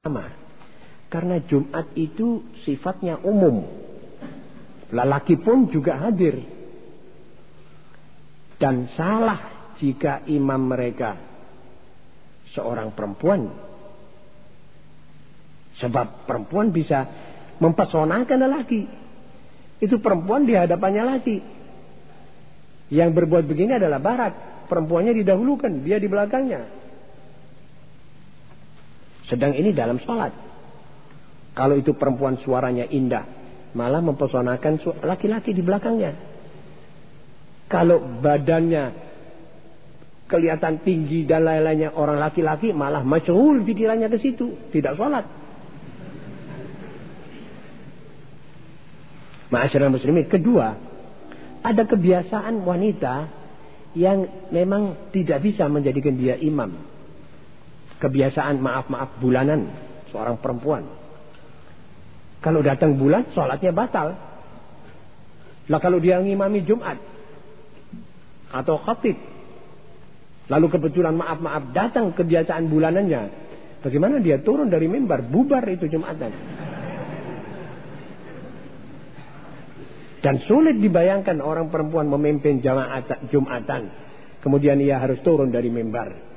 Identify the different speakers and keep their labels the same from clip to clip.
Speaker 1: sama. Karena Jumat itu sifatnya umum. Lelaki pun juga hadir. Dan salah jika imam mereka seorang perempuan. Sebab perempuan bisa mempesonakan lelaki. Itu perempuan di hadapannya laki. Yang berbuat begini adalah barat. Perempuannya didahulukan, dia di belakangnya. Sedang ini dalam sholat. Kalau itu perempuan suaranya indah, malah mempesonakan laki-laki di belakangnya. Kalau badannya kelihatan tinggi dan lain-lainnya orang laki-laki malah masyhur pikirannya ke situ, tidak sholat. Ma'asyiral muslimin. Kedua, ada kebiasaan wanita yang memang tidak bisa menjadikan dia imam. Kebiasaan maaf-maaf bulanan seorang perempuan. Kalau datang bulan, sholatnya batal. Lah kalau dia ngimami Jumat atau khatib, lalu kebetulan maaf-maaf datang kebiasaan bulanannya, bagaimana dia turun dari mimbar, bubar itu Jumatan. Dan sulit dibayangkan orang perempuan memimpin jamaat Jumatan. Kemudian ia harus turun dari mimbar.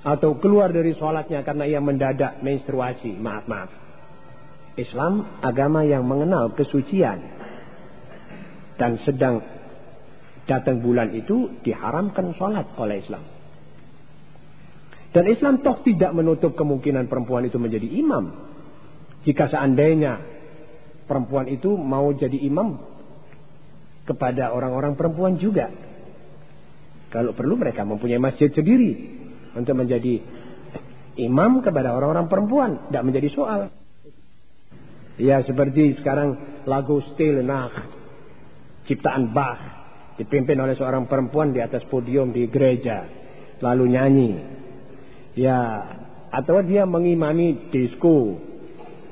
Speaker 1: Atau keluar dari sholatnya karena ia mendadak menstruasi. Maaf, maaf. Islam agama yang mengenal kesucian. Dan sedang datang bulan itu diharamkan sholat oleh Islam. Dan Islam toh tidak menutup kemungkinan perempuan itu menjadi imam. Jika seandainya perempuan itu mau jadi imam, kepada orang-orang perempuan juga. Kalau perlu mereka mempunyai masjid sendiri untuk menjadi imam kepada orang-orang perempuan, tidak menjadi soal. Ya seperti sekarang lagu Still Nah, ciptaan Bach, dipimpin oleh seorang perempuan di atas podium di gereja, lalu nyanyi. Ya, atau dia mengimami disco.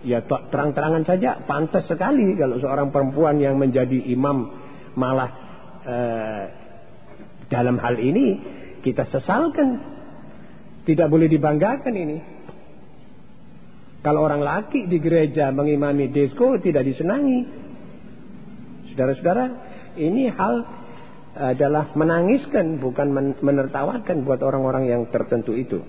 Speaker 1: Ya terang-terangan saja pantas sekali kalau seorang perempuan yang menjadi imam malah eh, dalam hal ini kita sesalkan tidak boleh dibanggakan ini. Kalau orang laki di gereja mengimami disco tidak disenangi. Saudara-saudara ini hal adalah menangiskan bukan menertawakan buat orang-orang yang tertentu itu.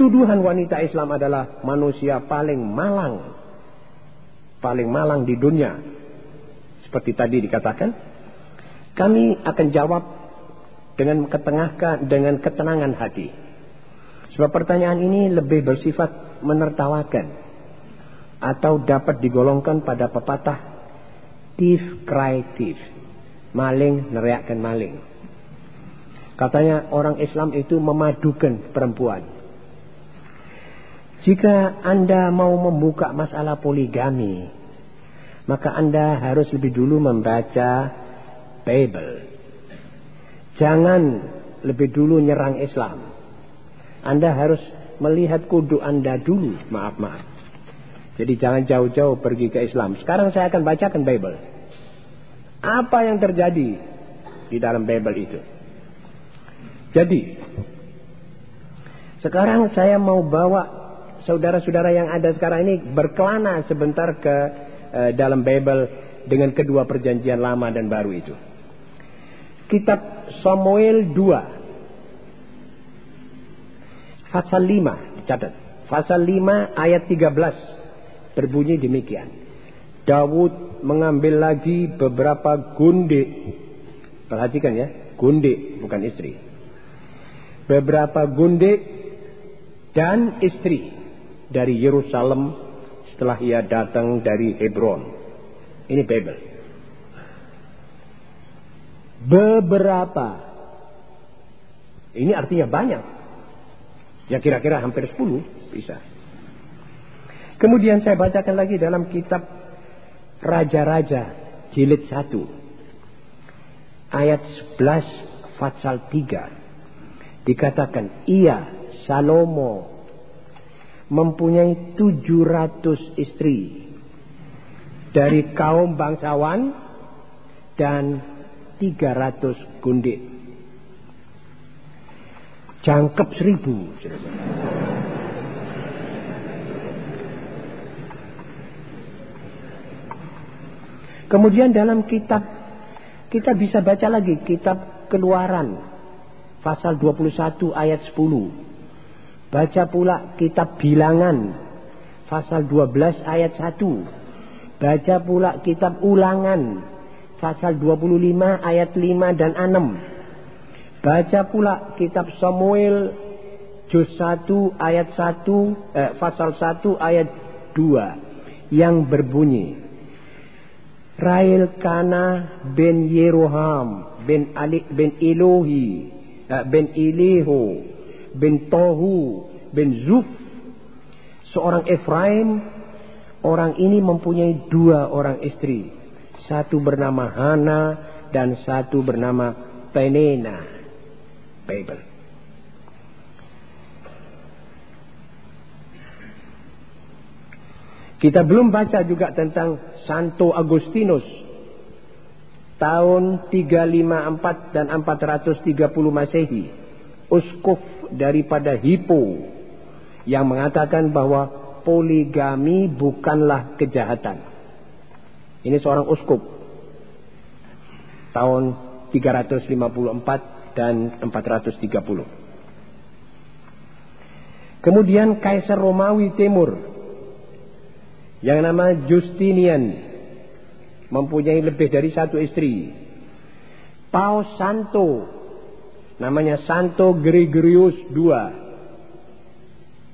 Speaker 1: Tuduhan wanita Islam adalah manusia paling malang paling malang di dunia. Seperti tadi dikatakan, kami akan jawab dengan ketengahkan dengan ketenangan hati. Sebab pertanyaan ini lebih bersifat menertawakan atau dapat digolongkan pada pepatah thief cry thief. Maling neriakkan maling. Katanya orang Islam itu memadukan perempuan. Jika Anda mau membuka masalah poligami, maka Anda harus lebih dulu membaca Bible. Jangan lebih dulu nyerang Islam. Anda harus melihat kudu Anda dulu. Maaf, maaf. Jadi jangan jauh-jauh pergi ke Islam. Sekarang saya akan bacakan Bible. Apa yang terjadi di dalam Bible itu? Jadi, sekarang saya mau bawa saudara-saudara yang ada sekarang ini berkelana sebentar ke Eh, dalam Bible dengan kedua perjanjian lama dan baru itu. Kitab Samuel 2 pasal 5 dicatat. Pasal 5 ayat 13 berbunyi demikian. Daud mengambil lagi beberapa gundik. Perhatikan ya, gundik bukan istri. Beberapa gundik dan istri dari Yerusalem setelah ia datang dari Hebron. Ini Bible. Beberapa. Ini artinya banyak. Ya kira-kira hampir 10 bisa. Kemudian saya bacakan lagi dalam kitab Raja-Raja jilid 1. Ayat 11 Fatsal 3. Dikatakan, ia Salomo mempunyai 700 istri dari kaum bangsawan dan 300 gundik. Jangkep seribu. Kemudian dalam kitab kita bisa baca lagi kitab Keluaran pasal 21 ayat 10. Baca pula kitab Bilangan pasal 12 ayat 1. Baca pula kitab Ulangan pasal 25 ayat 5 dan 6. Baca pula kitab Samuel juz 1 ayat 1 eh, pasal 1 ayat 2 yang berbunyi Rail Kana bin Yeroham bin Ali bin Elohi eh, bin Iliho bin Tohu bin Zuf seorang Efraim orang ini mempunyai dua orang istri satu bernama Hana dan satu bernama Penena. Bible Kita belum baca juga tentang Santo Agustinus. Tahun 354 dan 430 Masehi, uskup daripada Hippo yang mengatakan bahwa poligami bukanlah kejahatan. Ini seorang uskup tahun 354 dan 430. Kemudian Kaisar Romawi Timur yang nama Justinian mempunyai lebih dari satu istri. Paus Santo namanya Santo Gregorius II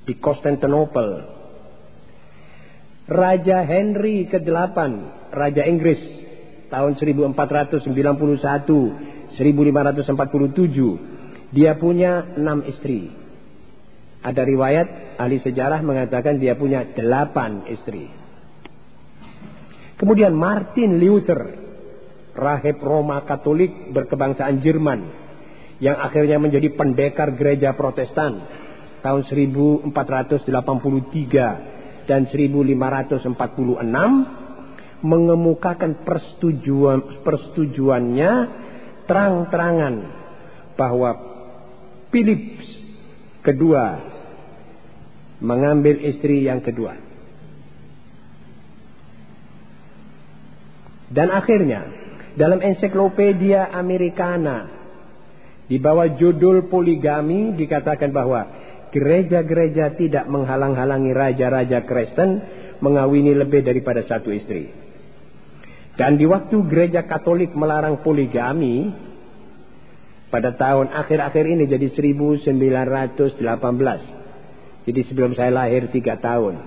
Speaker 1: di Konstantinopel. Raja Henry ke-8, Raja Inggris tahun 1491 1547 dia punya enam istri. Ada riwayat ahli sejarah mengatakan dia punya delapan istri. Kemudian Martin Luther, rahib Roma Katolik berkebangsaan Jerman, yang akhirnya menjadi pendekar gereja Protestan tahun 1483 dan 1546 mengemukakan persetujuan persetujuannya terang-terangan bahwa Philips kedua mengambil istri yang kedua. Dan akhirnya dalam ensiklopedia Americana di bawah judul poligami dikatakan bahwa gereja-gereja tidak menghalang-halangi raja-raja Kristen mengawini lebih daripada satu istri. Dan di waktu gereja Katolik melarang poligami pada tahun akhir-akhir ini jadi 1918 jadi sebelum saya lahir tiga tahun.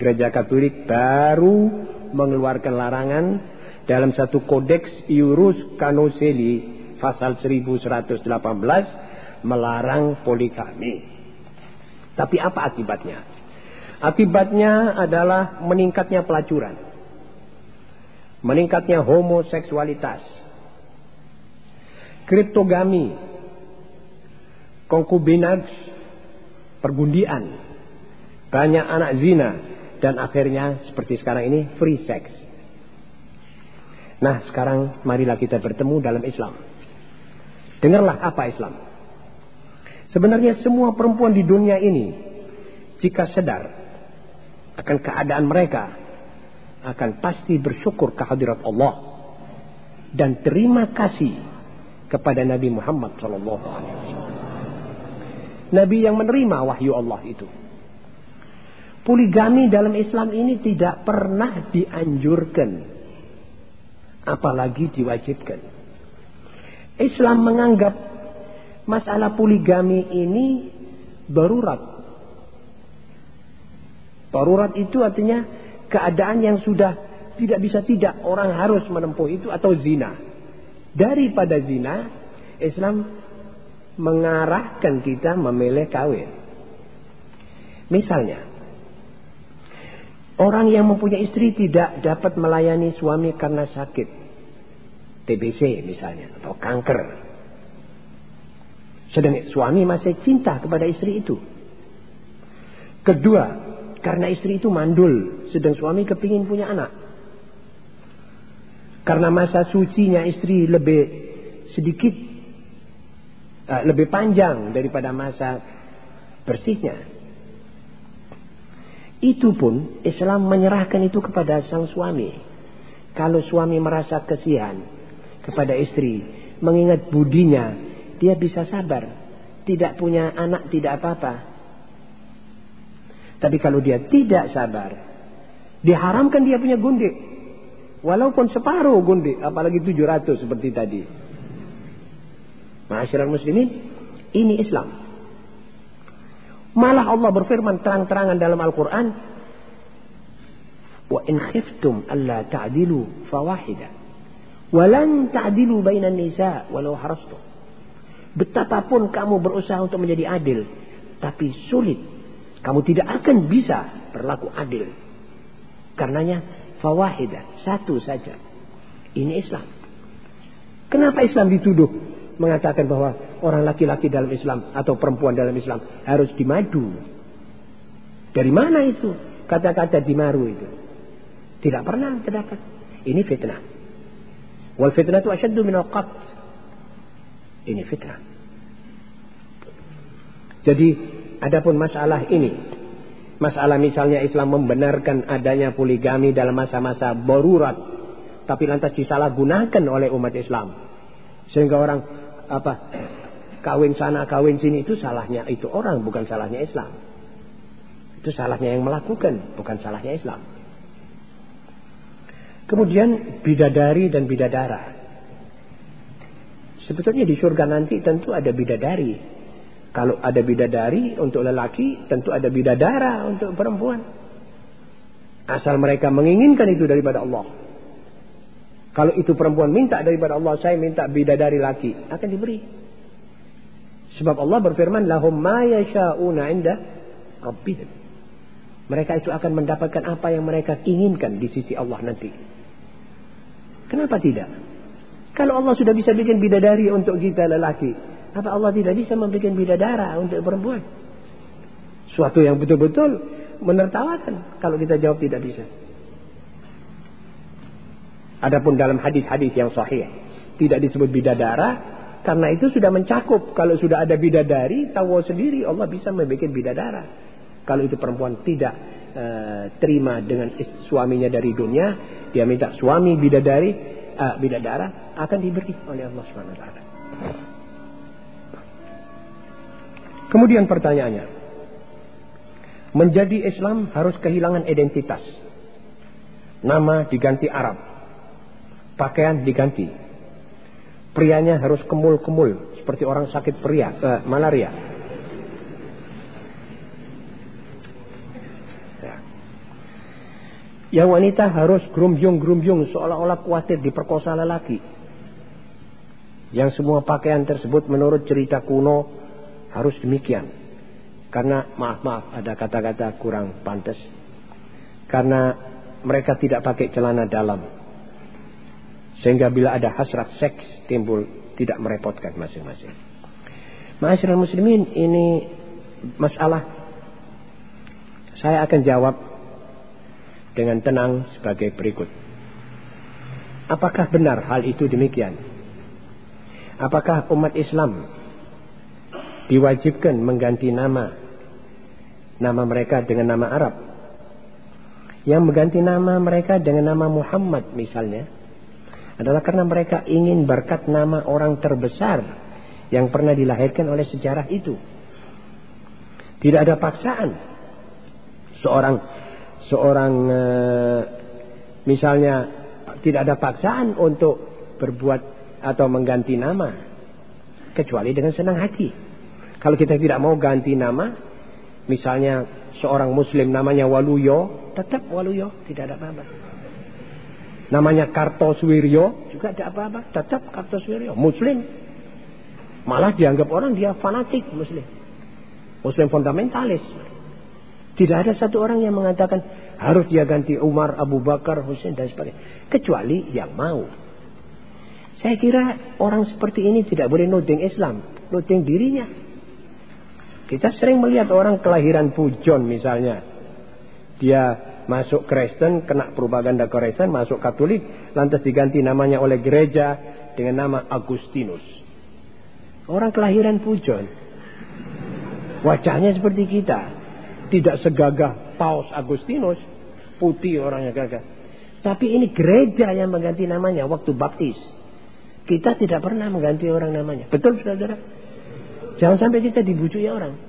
Speaker 1: Gereja Katolik baru mengeluarkan larangan dalam satu kodeks Iurus Canoseli pasal 1118 melarang poligami. Tapi apa akibatnya? Akibatnya adalah meningkatnya pelacuran. Meningkatnya homoseksualitas. Kriptogami. Konkubinage pergundian, banyak anak zina, dan akhirnya seperti sekarang ini free sex. Nah sekarang marilah kita bertemu dalam Islam. Dengarlah apa Islam. Sebenarnya semua perempuan di dunia ini, jika sadar akan keadaan mereka, akan pasti bersyukur kehadirat Allah dan terima kasih kepada Nabi Muhammad Sallallahu Alaihi Wasallam. Nabi yang menerima wahyu Allah itu. Poligami dalam Islam ini tidak pernah dianjurkan. Apalagi diwajibkan. Islam menganggap masalah poligami ini darurat. Darurat itu artinya keadaan yang sudah tidak bisa tidak orang harus menempuh itu atau zina. Daripada zina, Islam mengarahkan kita memilih kawin. Misalnya, orang yang mempunyai istri tidak dapat melayani suami karena sakit, TBC misalnya, atau kanker. Sedang suami masih cinta kepada istri itu. Kedua, karena istri itu mandul, sedang suami kepingin punya anak. Karena masa sucinya istri lebih sedikit uh, lebih panjang daripada masa bersihnya. Itu pun Islam menyerahkan itu kepada sang suami. Kalau suami merasa kesian kepada istri, mengingat budinya, dia bisa sabar. Tidak punya anak, tidak apa-apa. Tapi kalau dia tidak sabar, diharamkan dia punya gundik. Walaupun separuh gundik, apalagi 700 seperti tadi. Masyarakat muslimin, ini Islam. Malah Allah berfirman terang-terangan dalam Al-Quran. Wa in khiftum alla ta'dilu fawahida. Walan ta'dilu bainan nisa walau harastu. Betapapun kamu berusaha untuk menjadi adil. Tapi sulit. Kamu tidak akan bisa berlaku adil. Karenanya fawahida. Satu saja. Ini Islam. Kenapa Islam dituduh mengatakan bahwa orang laki-laki dalam Islam atau perempuan dalam Islam harus dimadu. Dari mana itu kata-kata dimaru itu? Tidak pernah terdapat. Ini fitnah. Wal fitnah itu asyaddu min qat. Ini fitnah. Jadi adapun masalah ini, masalah misalnya Islam membenarkan adanya poligami dalam masa-masa barurat, tapi lantas disalahgunakan oleh umat Islam. Sehingga orang apa kawin sana kawin sini itu salahnya itu orang bukan salahnya Islam itu salahnya yang melakukan bukan salahnya Islam kemudian bidadari dan bidadara sebetulnya di surga nanti tentu ada bidadari kalau ada bidadari untuk lelaki tentu ada bidadara untuk perempuan asal mereka menginginkan itu daripada Allah kalau itu perempuan minta daripada Allah, saya minta bidadari laki, akan diberi. Sebab Allah berfirman, lahum ma yasha'una inda rabbihim. Mereka itu akan mendapatkan apa yang mereka inginkan di sisi Allah nanti. Kenapa tidak? Kalau Allah sudah bisa bikin bidadari untuk kita lelaki, apa Allah tidak bisa membuat bidadara untuk perempuan? Suatu yang betul-betul menertawakan kalau kita jawab tidak bisa. Adapun dalam hadis-hadis yang sahih tidak disebut bidadara karena itu sudah mencakup kalau sudah ada bidadari tahu sendiri Allah bisa membuat bidadara. Kalau itu perempuan tidak uh, terima dengan suaminya dari dunia, dia minta suami bidadari uh, bidadara akan diberi oleh Allah Subhanahu wa Kemudian pertanyaannya, menjadi Islam harus kehilangan identitas. Nama diganti Arab pakaian diganti. Prianya harus kemul-kemul seperti orang sakit pria, uh, malaria. Ya. Yang wanita harus grumjung-grumjung seolah-olah khawatir diperkosa lelaki. Yang semua pakaian tersebut menurut cerita kuno harus demikian. Karena maaf-maaf ada kata-kata kurang pantas. Karena mereka tidak pakai celana dalam. Sehingga bila ada hasrat seks timbul tidak merepotkan masing-masing. Masyarakat muslimin ini masalah saya akan jawab dengan tenang sebagai berikut. Apakah benar hal itu demikian? Apakah umat Islam diwajibkan mengganti nama nama mereka dengan nama Arab? Yang mengganti nama mereka dengan nama Muhammad misalnya adalah karena mereka ingin berkat nama orang terbesar yang pernah dilahirkan oleh sejarah itu. Tidak ada paksaan. Seorang seorang e, misalnya tidak ada paksaan untuk berbuat atau mengganti nama kecuali dengan senang hati. Kalau kita tidak mau ganti nama, misalnya seorang muslim namanya Waluyo, tetap Waluyo, tidak ada apa-apa namanya Kartoswiryo juga tidak apa-apa, tetap Kartoswiryo, Muslim. Malah dianggap orang dia fanatik Muslim, Muslim fundamentalis. Tidak ada satu orang yang mengatakan harus dia ganti Umar, Abu Bakar, Husain dan sebagainya, kecuali yang mau. Saya kira orang seperti ini tidak boleh nuding Islam, nuding dirinya. Kita sering melihat orang kelahiran Pujon misalnya. Dia masuk Kristen, kena propaganda Kristen, masuk Katolik, lantas diganti namanya oleh gereja dengan nama Agustinus. Orang kelahiran Pujon. Wajahnya seperti kita. Tidak segagah Paus Agustinus, putih orangnya gagah. Tapi ini gereja yang mengganti namanya waktu baptis. Kita tidak pernah mengganti orang namanya. Betul saudara-saudara? Jangan sampai kita dibujuki orang.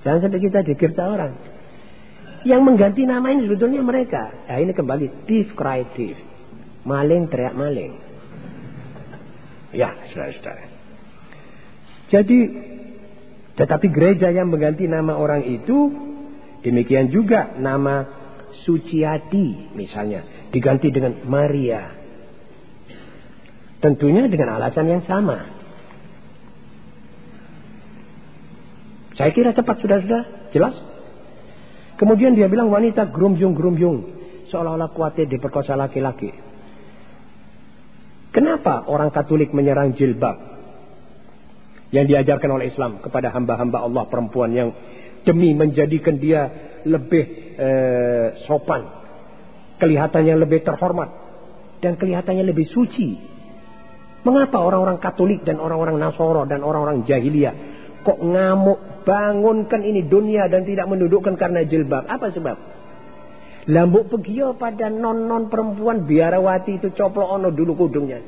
Speaker 1: Jangan sampai kita dikirta orang. Yang mengganti nama ini sebetulnya mereka. Ya ini kembali thief cry thief. Maling teriak maling. Ya, saudara-saudara. Jadi, tetapi gereja yang mengganti nama orang itu, demikian juga nama Suciati misalnya, diganti dengan Maria. Tentunya dengan alasan yang sama. Saya kira tepat sudah-sudah jelas. Kemudian dia bilang wanita gerumjung-gerumjung. Seolah-olah khawatir diperkosa laki-laki. Kenapa orang Katolik menyerang jilbab? Yang diajarkan oleh Islam kepada hamba-hamba Allah perempuan yang demi menjadikan dia lebih eh, sopan, kelihatannya lebih terhormat, dan kelihatannya lebih suci. Mengapa orang-orang Katolik dan orang-orang Nasoro dan orang-orang Jahiliyah kok ngamuk bangunkan ini dunia dan tidak mendudukkan karena jilbab? Apa sebab? Lambuk pegio pada non-non perempuan biarawati itu coplok ono dulu kudungnya.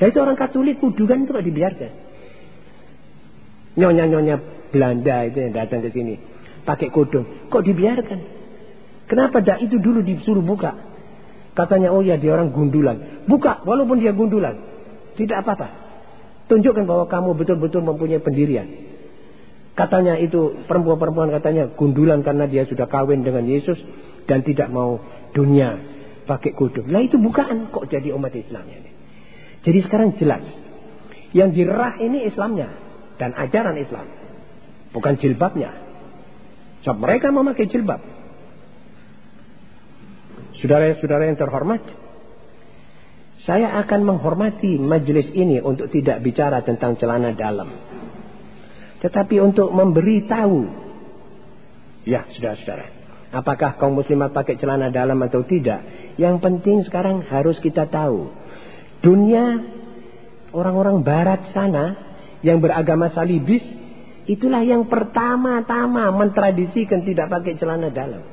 Speaker 1: Dan itu orang Katolik kudukan itu dibiarkan. Nyonya-nyonya Belanda itu yang datang ke sini pakai kudung. Kok dibiarkan? Kenapa dak itu dulu disuruh buka? Katanya, oh ya dia orang gundulan. Buka, walaupun dia gundulan. Tidak apa-apa. Tunjukkan bahwa kamu betul-betul mempunyai pendirian. Katanya itu perempuan-perempuan katanya gundulan karena dia sudah kawin dengan Yesus dan tidak mau dunia pakai kudung. Nah itu bukan kok jadi umat Islam ini. Jadi sekarang jelas. Yang dirah ini Islamnya dan ajaran Islam. Bukan jilbabnya. Sebab mereka memakai jilbab. Saudara-saudara yang terhormat, saya akan menghormati majelis ini untuk tidak bicara tentang celana dalam. Tetapi untuk memberi tahu, ya saudara-saudara, apakah kaum muslimat pakai celana dalam atau tidak. Yang penting sekarang harus kita tahu. Dunia orang-orang barat sana yang beragama salibis Itulah yang pertama-tama mentradisikan tidak pakai celana dalam.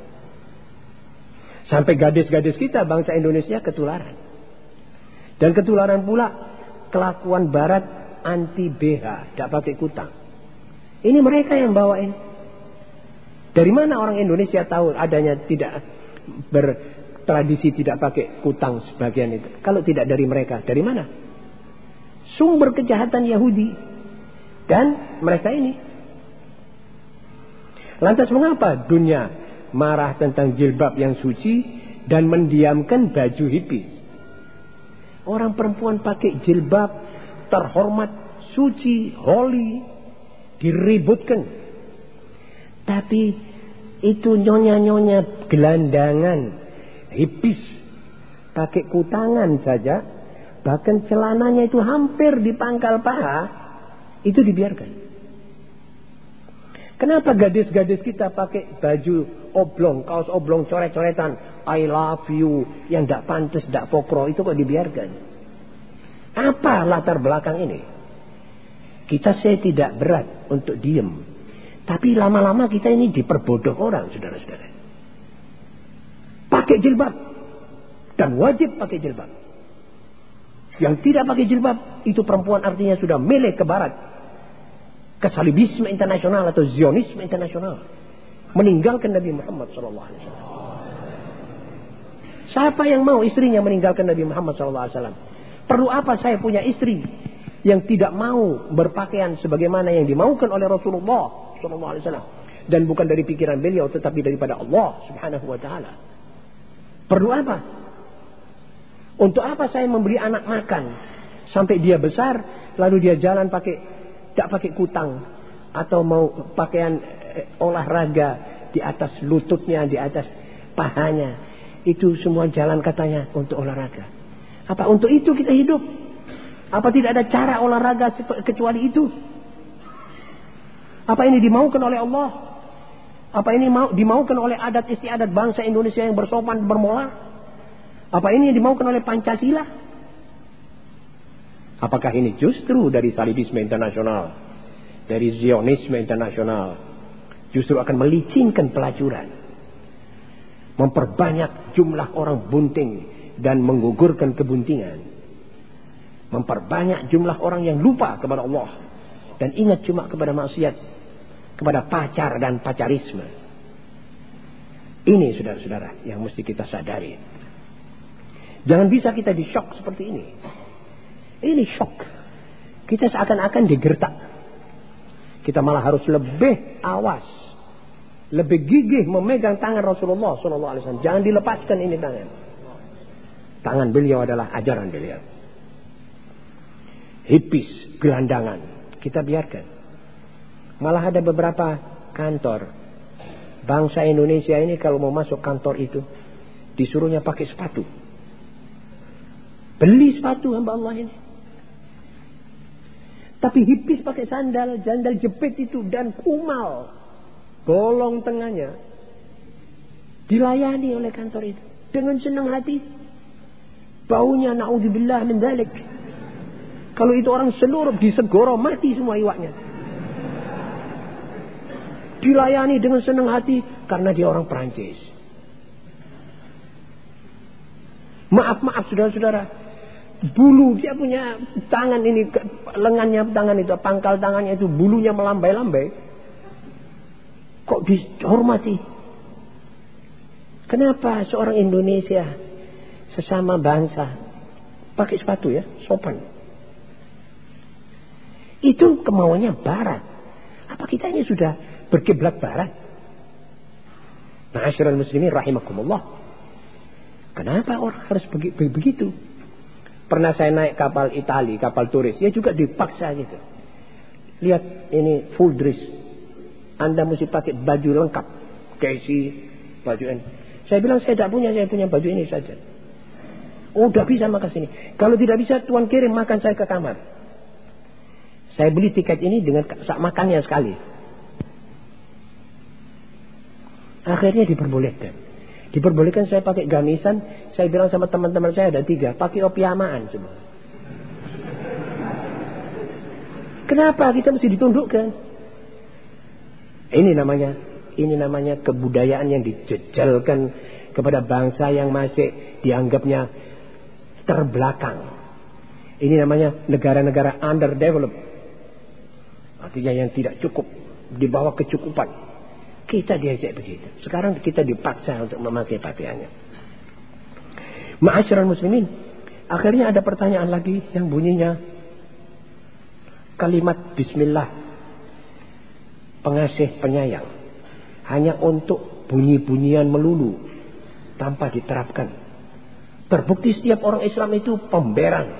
Speaker 1: Sampai gadis-gadis kita bangsa Indonesia ketularan. Dan ketularan pula kelakuan barat anti BH, tidak pakai kutang. Ini mereka yang bawain. Dari mana orang Indonesia tahu adanya tidak bertradisi tidak pakai kutang sebagian itu? Kalau tidak dari mereka, dari mana? Sumber kejahatan Yahudi dan mereka ini. Lantas mengapa dunia marah tentang jilbab yang suci dan mendiamkan baju hipis? Orang perempuan pakai jilbab terhormat, suci, holy, diributkan. Tapi itu nyonya-nyonya gelandangan, hipis, pakai kutangan saja, bahkan celananya itu hampir di pangkal paha, itu dibiarkan. Kenapa gadis-gadis kita pakai baju oblong, kaos oblong, coret-coretan, I love you, yang tidak pantas, tidak pokro, itu kok dibiarkan? Apa latar belakang ini? Kita saya tidak berat untuk diem. Tapi lama-lama kita ini diperbodoh orang, saudara-saudara. Pakai jilbab. Dan wajib pakai jilbab. Yang tidak pakai jilbab, itu perempuan artinya sudah milik ke barat kesalibisme internasional atau zionisme internasional meninggalkan Nabi Muhammad sallallahu alaihi wasallam. Siapa yang mau istrinya meninggalkan Nabi Muhammad sallallahu alaihi wasallam? Perlu apa saya punya istri yang tidak mau berpakaian sebagaimana yang dimaukan oleh Rasulullah sallallahu alaihi wasallam dan bukan dari pikiran beliau tetapi daripada Allah Subhanahu wa taala. Perlu apa? Untuk apa saya memberi anak makan sampai dia besar lalu dia jalan pakai tidak pakai kutang atau mau pakaian eh, olahraga di atas lututnya, di atas pahanya. Itu semua jalan katanya untuk olahraga. Apa untuk itu kita hidup? Apa tidak ada cara olahraga kecuali itu? Apa ini dimaukan oleh Allah? Apa ini mau, dimaukan oleh adat istiadat bangsa Indonesia yang bersopan bermolar? Apa ini dimaukan oleh Pancasila? Apakah ini justru dari salibisme internasional, dari zionisme internasional, justru akan melicinkan pelacuran, Memperbanyak jumlah orang bunting dan menggugurkan kebuntingan. Memperbanyak jumlah orang yang lupa kepada Allah. Dan ingat cuma kepada maksiat. Kepada pacar dan pacarisme. Ini saudara-saudara yang mesti kita sadari. Jangan bisa kita di shock seperti ini. Ini shock. Kita seakan-akan digertak. Kita malah harus lebih awas. Lebih gigih memegang tangan Rasulullah SAW. Jangan dilepaskan ini tangan. Tangan beliau adalah ajaran beliau. Hipis, gelandangan. Kita biarkan. Malah ada beberapa kantor. Bangsa Indonesia ini kalau mau masuk kantor itu. Disuruhnya pakai sepatu. Beli sepatu hamba Allah ini. Tapi hipis pakai sandal, sandal jepit itu dan kumal. Bolong tengahnya. Dilayani oleh kantor itu. Dengan senang hati. Baunya na'udzubillah min dalik. Kalau itu orang seluruh disegoro mati semua iwaknya. Dilayani dengan senang hati karena dia orang Perancis. Maaf, maaf saudara-saudara bulu dia punya tangan ini lengannya tangan itu pangkal tangannya itu bulunya melambai-lambai. Kok dihormati? Kenapa seorang Indonesia sesama bangsa pakai sepatu ya? Sopan. Itu kemauannya barat. Apa kita ini sudah berkiblat barat? Ma'asyiral muslimin rahimakumullah. Kenapa orang harus begitu Pernah saya naik kapal Itali, kapal turis. Ya juga dipaksa gitu. Lihat ini full dress. Anda mesti pakai baju lengkap. Casey, baju ini. Saya bilang saya tidak punya, saya punya baju ini saja. Oh, udah bisa makan sini. Kalau tidak bisa, tuan kirim makan saya ke kamar. Saya beli tiket ini dengan makannya sekali. Akhirnya diperbolehkan. Diperbolehkan saya pakai gamisan. Saya bilang sama teman-teman saya ada tiga. Pakai opiamaan semua. Kenapa kita mesti ditundukkan? Ini namanya ini namanya kebudayaan yang dijejalkan kepada bangsa yang masih dianggapnya terbelakang. Ini namanya negara-negara underdeveloped. Artinya yang tidak cukup di bawah kecukupan. Kita diajak begitu. Sekarang kita dipaksa untuk memakai pakaiannya. Ma'asyiral muslimin. Akhirnya ada pertanyaan lagi yang bunyinya kalimat bismillah pengasih penyayang hanya untuk bunyi-bunyian melulu tanpa diterapkan. Terbukti setiap orang Islam itu pemberang.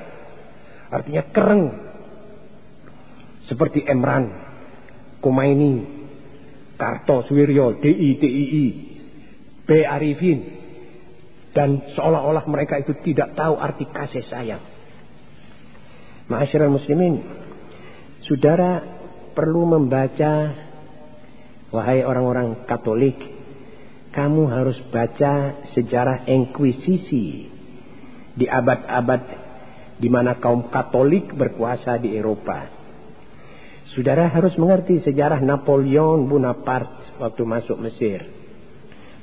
Speaker 1: Artinya kereng. Seperti Emran, Kumaini, Karto Suwiryo, DI, TII, B Arifin. Dan seolah-olah mereka itu tidak tahu arti kasih sayang. Ma'asyiral muslimin, saudara perlu membaca, wahai orang-orang Katolik, kamu harus baca sejarah Inquisisi di abad-abad di mana kaum Katolik berkuasa di Eropa. Saudara harus mengerti sejarah Napoleon Bonaparte waktu masuk Mesir.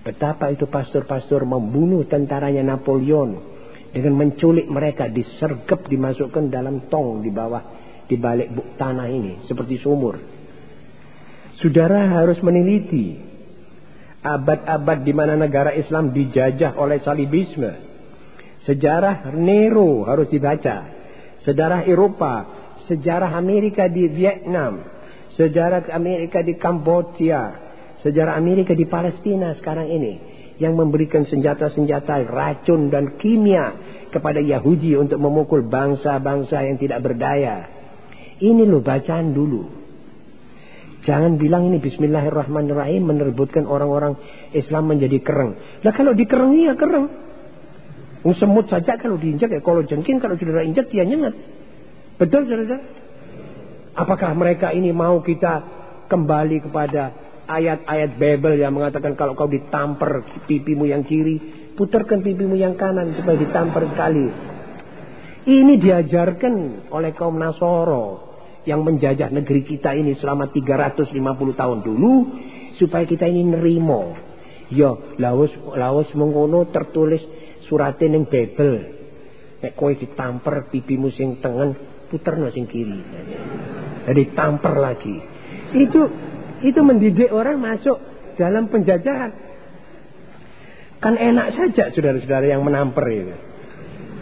Speaker 1: Betapa itu pastor-pastor membunuh tentaranya Napoleon dengan menculik mereka disergap dimasukkan dalam tong di bawah di balik tanah ini seperti sumur. Saudara harus meneliti abad-abad di mana negara Islam dijajah oleh salibisme. Sejarah Nero harus dibaca. Sejarah Eropa sejarah Amerika di Vietnam, sejarah Amerika di Kamboja, sejarah Amerika di Palestina sekarang ini yang memberikan senjata-senjata racun dan kimia kepada Yahudi untuk memukul bangsa-bangsa yang tidak berdaya. Ini loh bacaan dulu. Jangan bilang ini Bismillahirrahmanirrahim menerbutkan orang-orang Islam menjadi kereng. Lah kalau dikerengi ya kereng. Semut saja kalau diinjak ya kalau jengking kalau sudah injak dia nyengat. Betul saudara? Apakah mereka ini mau kita kembali kepada ayat-ayat Bible yang mengatakan kalau kau ditampar pipimu yang kiri, putarkan pipimu yang kanan supaya ditampar sekali. Ini diajarkan oleh kaum Nasoro yang menjajah negeri kita ini selama 350 tahun dulu supaya kita ini nerimo. Ya, lawus lawus mengono tertulis surate ning Bible. Nek kowe ditamper pipimu sing tengen, puterno sing kiri. Jadi tamper lagi. Itu itu mendidik orang masuk dalam penjajahan. Kan enak saja saudara-saudara yang menamper itu.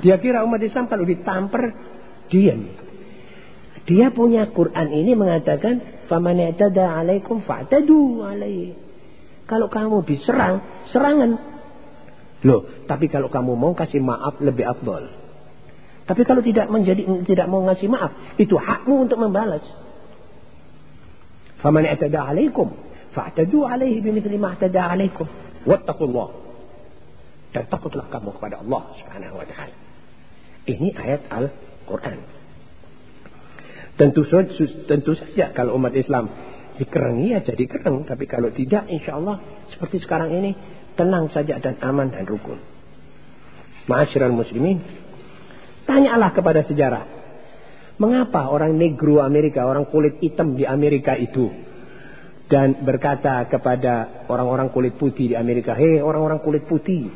Speaker 1: Dia kira umat Islam kalau ditamper diam. Dia punya Quran ini mengatakan faman i'tada 'alaikum fa'tadu alaihi. Kalau kamu diserang, serangan. Loh, tapi kalau kamu mau kasih maaf lebih afdol. Tapi kalau tidak menjadi tidak mau ngasih maaf, itu hakmu untuk membalas. Faman i'tada 'alaikum fa'tadu 'alaihi bimithli ma i'tada 'alaikum. Wattaqullah. Dan takutlah kamu kepada Allah Subhanahu wa taala. Ini ayat Al-Qur'an. Tentu, tentu saja kalau umat Islam dikerengi ya jadi kereng. Tapi kalau tidak insya Allah seperti sekarang ini tenang saja dan aman dan rukun. Ma'asyiral muslimin. Tanyalah kepada sejarah. Mengapa orang negro Amerika, orang kulit hitam di Amerika itu dan berkata kepada orang-orang kulit putih di Amerika, "Hei orang-orang kulit putih,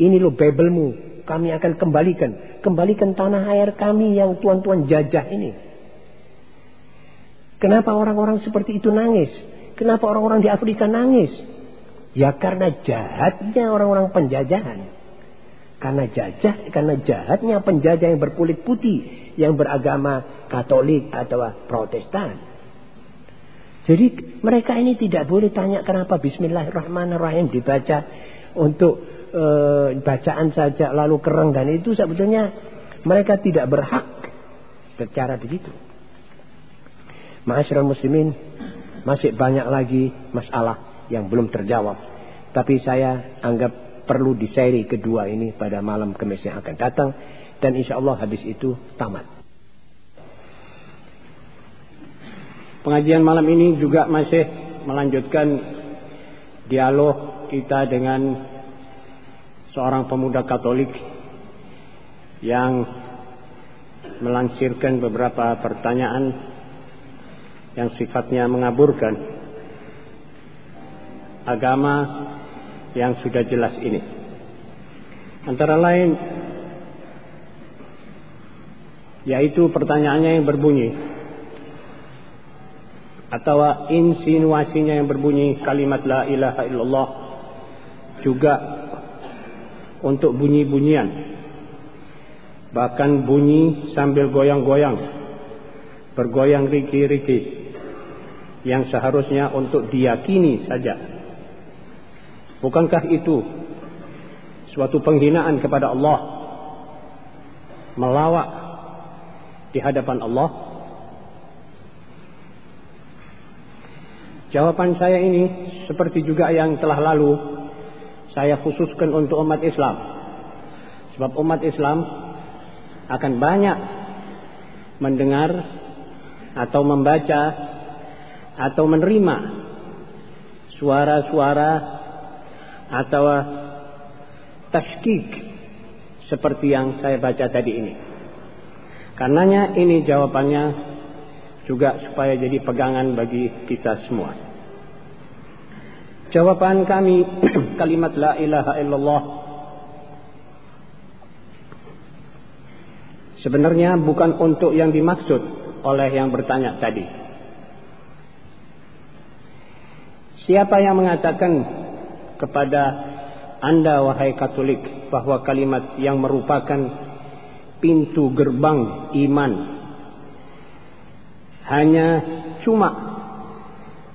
Speaker 1: ini lo Bebelmu, kami akan kembalikan, kembalikan tanah air kami yang tuan-tuan jajah ini." Kenapa orang-orang seperti itu nangis? Kenapa orang-orang di Afrika nangis? Ya karena jahatnya orang-orang penjajahan. Karena jajah, karena jahatnya penjajah yang berkulit putih, yang beragama Katolik atau Protestan. Jadi mereka ini tidak boleh tanya kenapa Bismillahirrahmanirrahim dibaca untuk e, bacaan saja lalu kereng dan itu sebetulnya mereka tidak berhak secara begitu. Ma'asyiral muslimin, masih banyak lagi masalah yang belum terjawab. Tapi saya anggap perlu di seri kedua ini pada malam kemis yang akan datang. Dan insya Allah habis itu tamat.
Speaker 2: Pengajian malam ini juga masih melanjutkan dialog kita dengan seorang pemuda Katolik yang melansirkan beberapa pertanyaan yang sifatnya mengaburkan agama yang sudah jelas ini. Antara lain yaitu pertanyaannya yang berbunyi atau insinuasinya yang berbunyi kalimat la ilaha illallah juga untuk bunyi-bunyian bahkan bunyi sambil goyang-goyang bergoyang riki-riki yang seharusnya untuk diyakini saja. Bukankah itu suatu penghinaan kepada Allah? Melawak di hadapan Allah? Jawaban saya ini seperti juga yang telah lalu saya khususkan untuk umat Islam. Sebab umat Islam akan banyak mendengar atau membaca atau menerima suara-suara atau tashkik seperti yang saya baca tadi ini. Karenanya ini jawabannya juga supaya jadi pegangan bagi kita semua. Jawaban kami kalimat la ilaha illallah sebenarnya bukan untuk yang dimaksud oleh yang bertanya tadi. Siapa yang mengatakan kepada Anda wahai Katolik bahwa kalimat yang merupakan pintu gerbang iman hanya cuma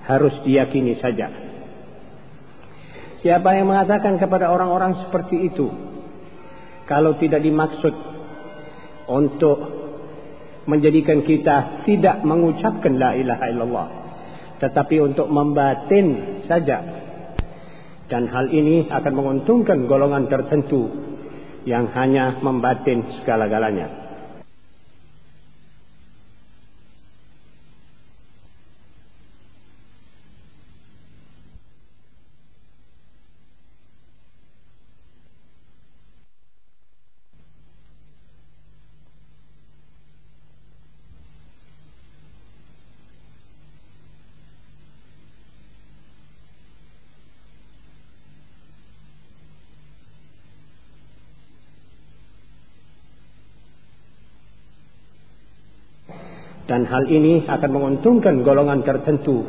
Speaker 2: harus diyakini saja. Siapa yang mengatakan kepada orang-orang seperti itu kalau tidak dimaksud untuk menjadikan kita tidak mengucapkan la ilaha illallah tetapi untuk membatin saja. Dan hal ini akan menguntungkan golongan tertentu yang hanya membatin segala-galanya. Hal ini akan menguntungkan golongan tertentu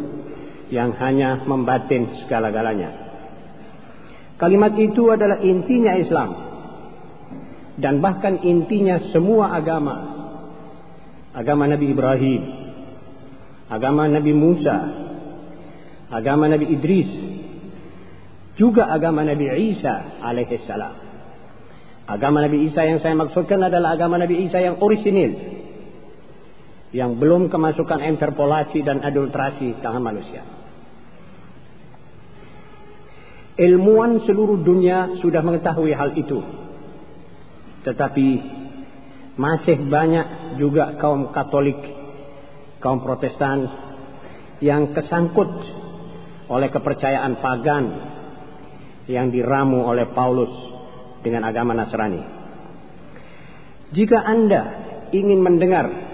Speaker 2: yang hanya membatin segala-galanya. Kalimat itu adalah intinya Islam dan bahkan intinya semua agama. Agama Nabi Ibrahim, agama Nabi Musa, agama Nabi Idris, juga agama Nabi Isa alaihissalam. Agama Nabi Isa yang saya maksudkan adalah agama Nabi Isa yang orisinil yang belum kemasukan interpolasi dan adulterasi tangan manusia. Ilmuwan seluruh dunia sudah mengetahui hal itu. Tetapi masih banyak juga kaum Katolik, kaum Protestan yang kesangkut oleh kepercayaan pagan yang diramu oleh Paulus dengan agama Nasrani. Jika Anda ingin mendengar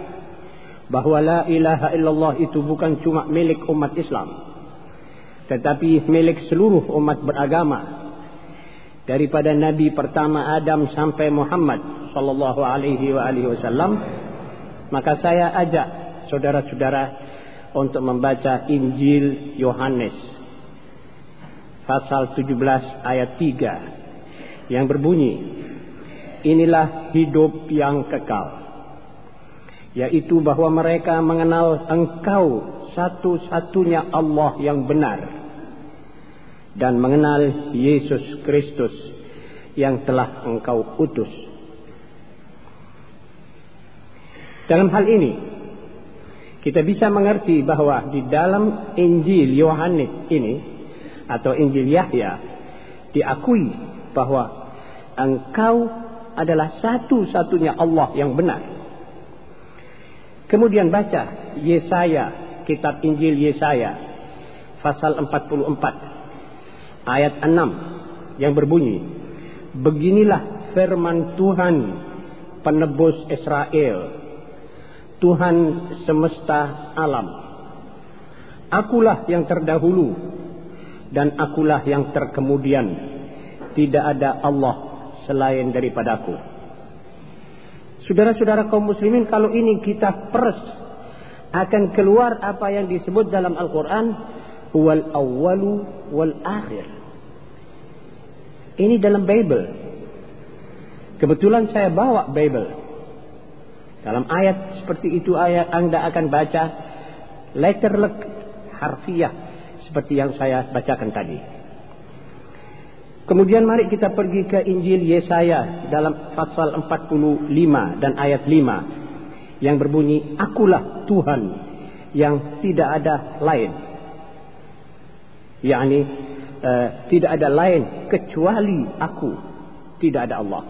Speaker 2: bahwa la ilaha illallah itu bukan cuma milik umat Islam tetapi milik seluruh umat beragama. Daripada nabi pertama Adam sampai Muhammad sallallahu alaihi wa alihi wasallam maka saya ajak saudara-saudara untuk membaca Injil Yohanes pasal 17 ayat 3 yang berbunyi inilah hidup yang kekal yaitu bahwa mereka mengenal engkau satu-satunya Allah yang benar dan mengenal Yesus Kristus yang telah engkau utus. Dalam hal ini kita bisa mengerti bahwa di dalam Injil Yohanes ini atau Injil Yahya diakui bahwa engkau adalah satu-satunya Allah yang benar Kemudian baca Yesaya, kitab Injil Yesaya pasal 44 ayat 6 yang berbunyi Beginilah firman Tuhan penebus Israel Tuhan semesta alam. Akulah yang terdahulu dan akulah yang terkemudian. Tidak ada Allah selain daripadaku Saudara-saudara kaum muslimin kalau ini kita pers akan keluar apa yang disebut dalam Al-Quran wal awalu wal akhir. Ini dalam Bible. Kebetulan saya bawa Bible. Dalam ayat seperti itu ayat Anda akan baca letter harfiah seperti yang saya bacakan tadi. Kemudian mari kita pergi ke Injil Yesaya dalam pasal 45 dan ayat 5 yang berbunyi Akulah Tuhan yang tidak ada lain. yakni uh, tidak ada lain kecuali aku. Tidak ada Allah.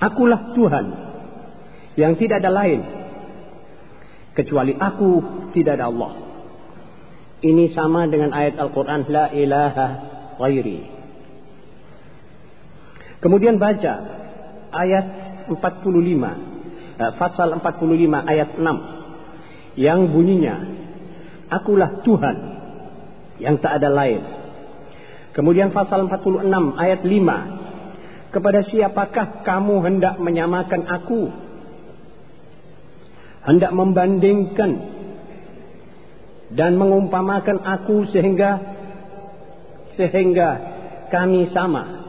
Speaker 2: Akulah Tuhan yang tidak ada lain kecuali aku tidak ada Allah. Ini sama dengan ayat Al-Quran La ilaha ghairi. Kemudian baca ayat 45, eh, pasal 45 ayat 6 yang bunyinya Akulah Tuhan yang tak ada lain. Kemudian pasal 46 ayat 5 Kepada siapakah kamu hendak menyamakan aku? Hendak membandingkan dan mengumpamakan aku sehingga sehingga kami sama.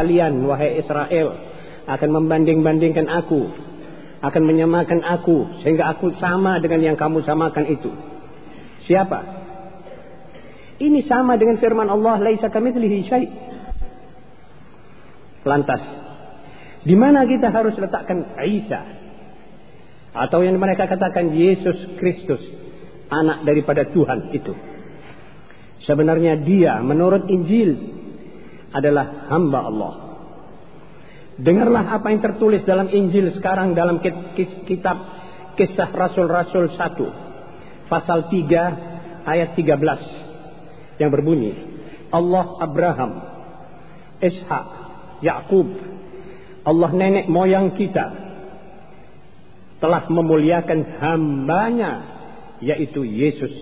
Speaker 2: Kalian wahai Israel akan membanding-bandingkan aku, akan menyamakan aku sehingga aku sama dengan yang kamu samakan itu. Siapa? Ini sama dengan firman Allah, "Laisa syai'." Lantas, di mana kita harus letakkan Isa? Atau yang mereka katakan Yesus Kristus anak daripada Tuhan itu. Sebenarnya dia menurut Injil adalah hamba Allah. Dengarlah apa yang tertulis dalam Injil sekarang dalam kitab kisah Rasul-Rasul 1 pasal 3 ayat 13 yang berbunyi Allah Abraham Ishak Yakub Allah nenek moyang kita telah memuliakan hambanya yaitu Yesus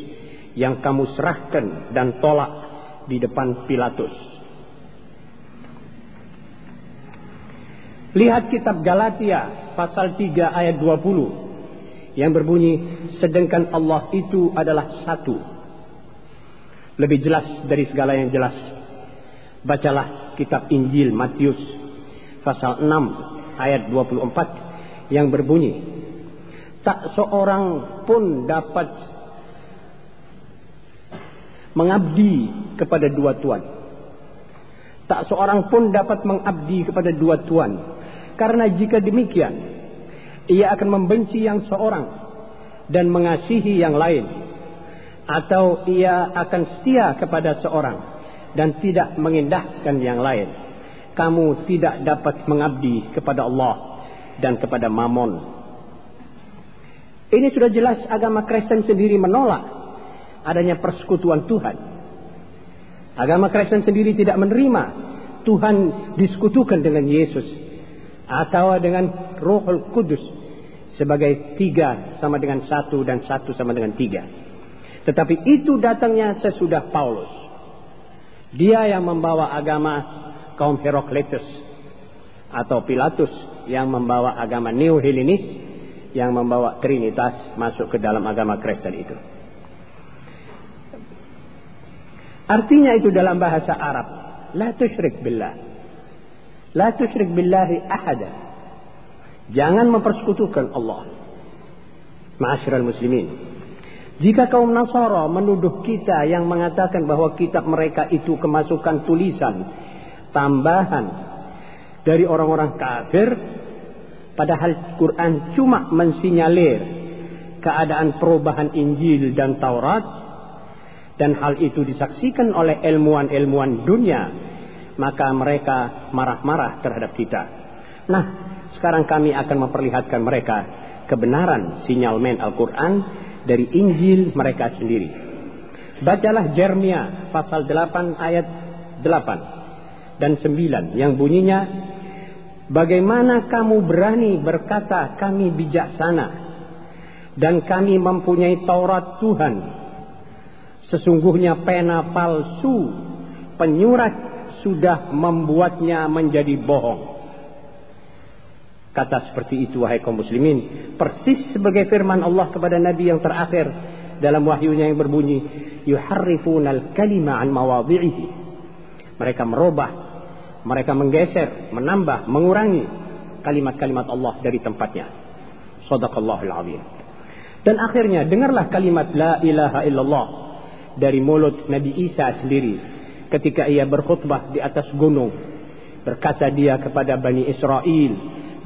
Speaker 2: yang kamu serahkan dan tolak di depan Pilatus.
Speaker 1: Lihat kitab Galatia pasal 3 ayat 20 yang berbunyi sedangkan Allah itu adalah satu. Lebih jelas dari segala yang jelas. Bacalah kitab Injil Matius pasal 6 ayat 24 yang berbunyi tak seorang pun dapat mengabdi kepada dua tuan. Tak seorang pun dapat mengabdi kepada dua tuan karena jika demikian, ia akan membenci yang seorang dan mengasihi yang lain. Atau ia akan setia kepada seorang dan tidak mengindahkan yang lain. Kamu tidak dapat mengabdi kepada Allah dan kepada Mamon. Ini sudah jelas agama Kristen sendiri menolak adanya persekutuan Tuhan. Agama Kristen sendiri tidak menerima Tuhan disekutukan dengan Yesus atau dengan Rohul Kudus sebagai tiga sama dengan satu dan satu sama dengan tiga. Tetapi itu datangnya sesudah Paulus. Dia yang membawa agama kaum Heraklitus atau Pilatus yang membawa agama Neo Helenis yang membawa Trinitas masuk ke dalam agama Kristen itu. Artinya itu dalam bahasa Arab, la tusyrik billah. La tusyrik billahi ahada. Jangan mempersekutukan Allah. Ma'asyiral muslimin. Jika kaum Nasara menuduh kita yang mengatakan bahwa kitab mereka itu kemasukan tulisan tambahan dari orang-orang kafir padahal Quran cuma mensinyalir keadaan perubahan Injil dan Taurat dan hal itu disaksikan oleh ilmuwan-ilmuwan dunia maka mereka marah-marah terhadap kita. Nah, sekarang kami akan memperlihatkan mereka kebenaran sinyalmen Al-Quran dari Injil mereka sendiri. Bacalah Jeremia pasal 8 ayat 8 dan 9 yang bunyinya Bagaimana kamu berani berkata kami bijaksana dan kami mempunyai Taurat Tuhan Sesungguhnya pena palsu penyurat sudah membuatnya menjadi bohong. Kata seperti itu wahai kaum muslimin. Persis sebagai firman Allah kepada Nabi yang terakhir dalam wahyunya yang berbunyi. Yuharrifunal kalima an mawadhi'ihi. Mereka merubah. Mereka menggeser, menambah, mengurangi kalimat-kalimat Allah dari tempatnya. Sadaqallahul azim. Dan akhirnya dengarlah kalimat la ilaha illallah dari mulut Nabi Isa sendiri ketika ia berkhutbah di atas gunung. Berkata dia kepada Bani Israel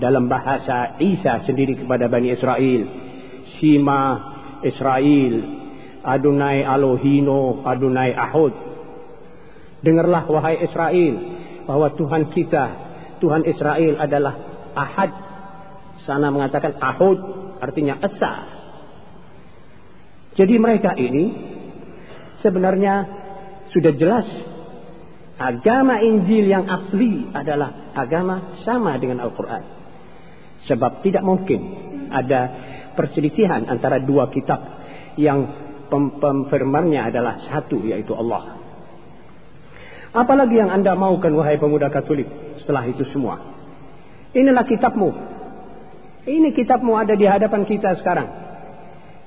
Speaker 1: dalam bahasa Isa sendiri kepada Bani Israel. Shima Israel, Adunai Alohino, Adunai Ahud. Dengarlah wahai Israel bahwa Tuhan kita, Tuhan Israel adalah Ahad. Sana mengatakan Ahud artinya Esa. Jadi mereka ini sebenarnya sudah jelas Agama Injil yang asli adalah agama sama dengan Al-Quran. Sebab tidak mungkin ada perselisihan antara dua kitab yang pem pemfirmannya adalah satu yaitu Allah. Apalagi yang anda maukan wahai pemuda katolik setelah itu semua. Inilah kitabmu. Ini kitabmu ada di hadapan kita sekarang.